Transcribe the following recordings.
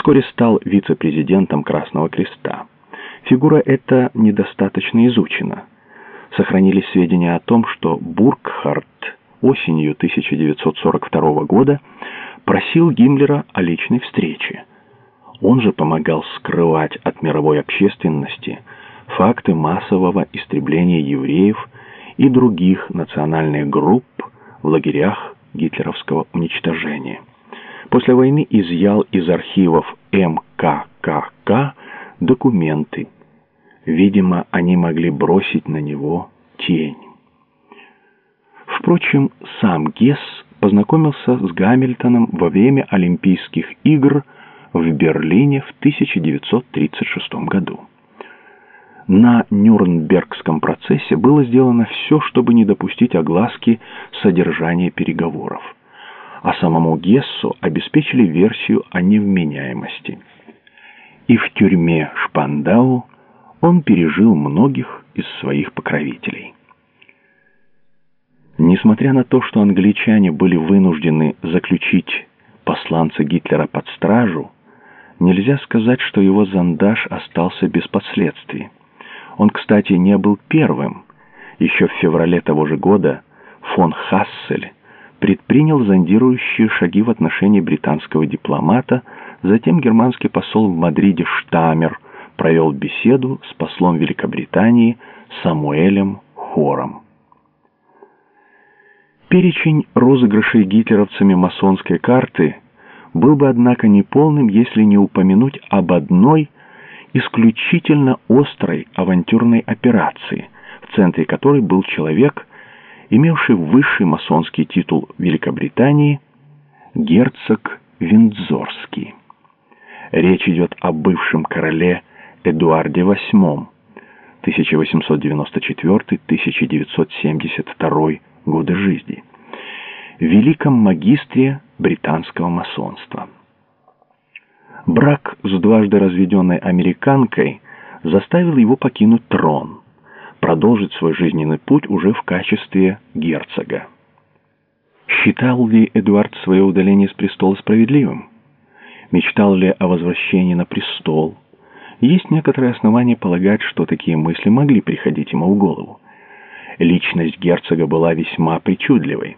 Вскоре стал вице-президентом Красного Креста. Фигура эта недостаточно изучена. Сохранились сведения о том, что Буркхарт осенью 1942 года просил Гиммлера о личной встрече. Он же помогал скрывать от мировой общественности факты массового истребления евреев и других национальных групп в лагерях гитлеровского уничтожения. После войны изъял из архивов МККК документы. Видимо, они могли бросить на него тень. Впрочем, сам Гесс познакомился с Гамильтоном во время Олимпийских игр в Берлине в 1936 году. На Нюрнбергском процессе было сделано все, чтобы не допустить огласки содержания переговоров, а самому Гессу обеспечили версию о невменяемости. И в тюрьме Шпандау он пережил многих из своих покровителей. Несмотря на то, что англичане были вынуждены заключить посланца Гитлера под стражу, нельзя сказать, что его зондаж остался без последствий. Он, кстати, не был первым. Еще в феврале того же года фон Хассель предпринял зондирующие шаги в отношении британского дипломата, затем германский посол в Мадриде Штамер провел беседу с послом Великобритании Самуэлем Хором. Перечень розыгрышей гитлеровцами масонской карты был бы, однако, неполным, если не упомянуть об одной исключительно острой авантюрной операции, в центре которой был человек, имевший высший масонский титул Великобритании, герцог Виндзорский. Речь идет о бывшем короле Эдуарде VIII 1894-1972 годы жизни, великом магистре британского масонства. Брак с дважды разведенной американкой заставил его покинуть трон, продолжить свой жизненный путь уже в качестве герцога. Считал ли Эдуард свое удаление с престола справедливым? Мечтал ли о возвращении на престол? Есть некоторые основания полагать, что такие мысли могли приходить ему в голову. Личность герцога была весьма причудливой.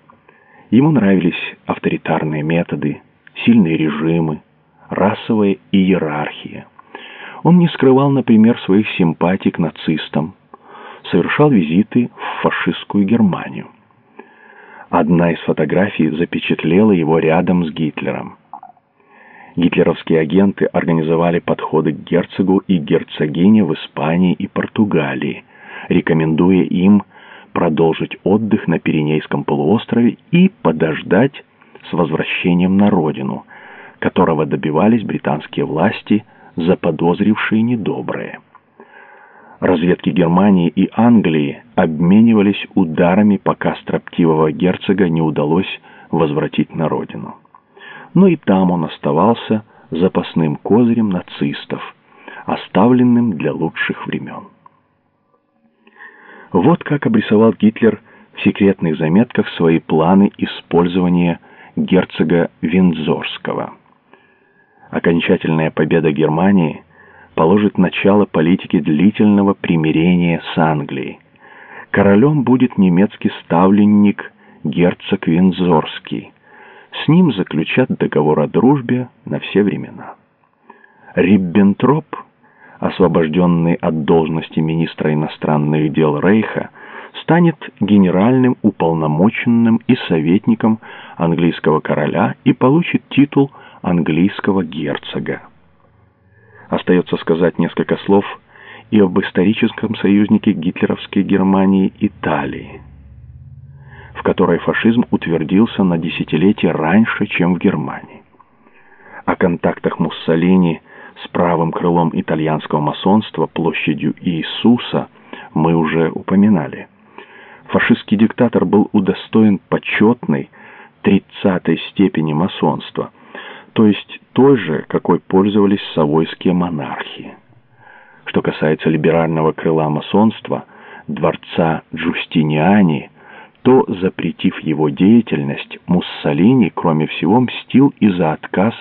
Ему нравились авторитарные методы, сильные режимы, расовая иерархия. Он не скрывал, например, своих симпатий к нацистам, совершал визиты в фашистскую Германию. Одна из фотографий запечатлела его рядом с Гитлером. Гитлеровские агенты организовали подходы к герцогу и герцогине в Испании и Португалии, рекомендуя им продолжить отдых на Пиренейском полуострове и подождать с возвращением на родину, которого добивались британские власти, заподозрившие недоброе. Разведки Германии и Англии обменивались ударами, пока строптивого герцога не удалось возвратить на родину. Но и там он оставался запасным козырем нацистов, оставленным для лучших времен. Вот как обрисовал Гитлер в секретных заметках свои планы использования герцога Виндзорского. Окончательная победа Германии положит начало политике длительного примирения с Англией. Королем будет немецкий ставленник герцог Виндзорский. С ним заключат договор о дружбе на все времена. Риббентроп – освобожденный от должности министра иностранных дел Рейха, станет генеральным уполномоченным и советником английского короля и получит титул английского герцога. Остается сказать несколько слов и об историческом союзнике гитлеровской Германии Италии, в которой фашизм утвердился на десятилетия раньше, чем в Германии. О контактах Муссолини – с правым крылом итальянского масонства, площадью Иисуса, мы уже упоминали. Фашистский диктатор был удостоен почетной 30 степени масонства, то есть той же, какой пользовались савойские монархи. Что касается либерального крыла масонства, дворца Джустиниани, то, запретив его деятельность, Муссолини, кроме всего, мстил и за отказ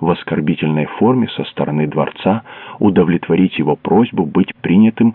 в оскорбительной форме со стороны дворца удовлетворить его просьбу быть принятым